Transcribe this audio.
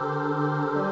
Música